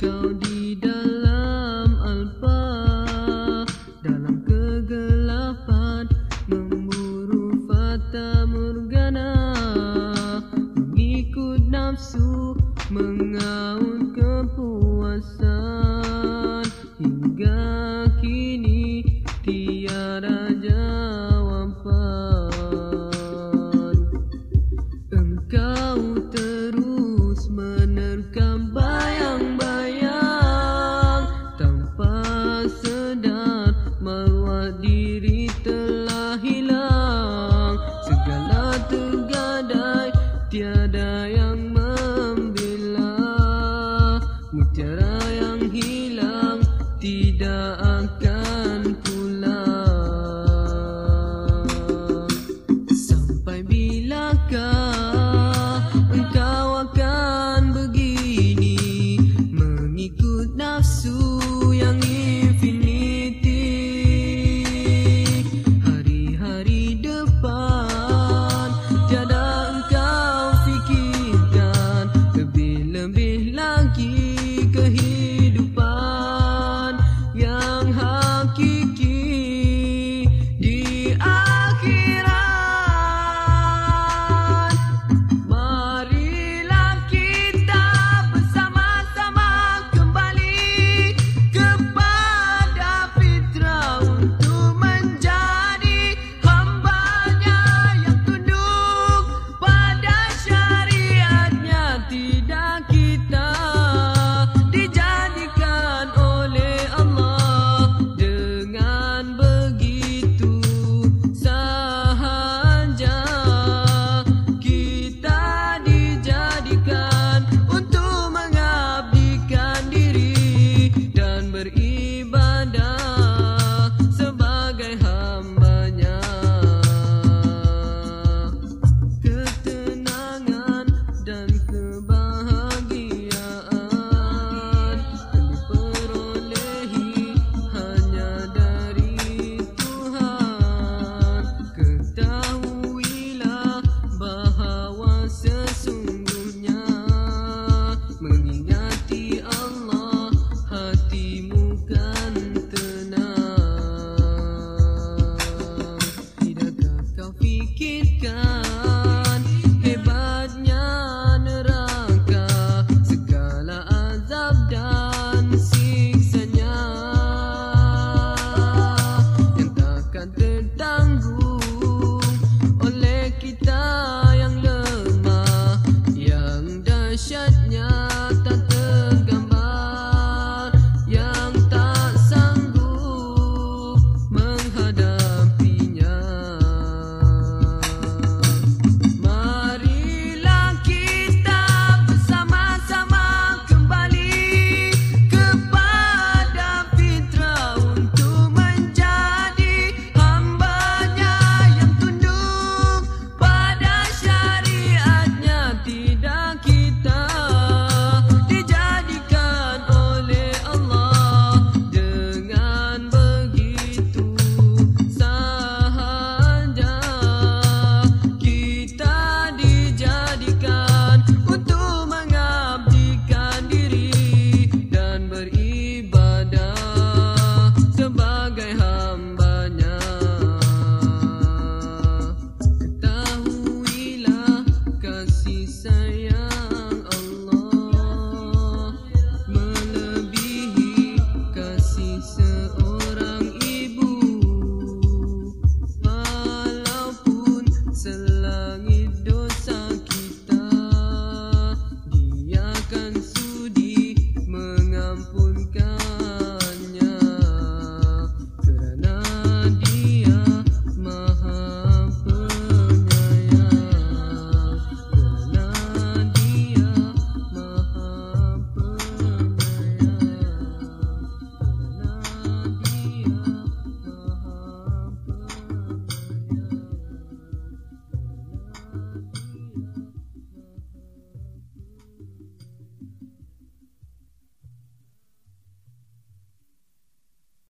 kau di dalam alfa dalam kegelapan memburu fata morgana mengikut nafsu mengaun kepuasan. Hingga kini tiada tidak akan shut down. Neyse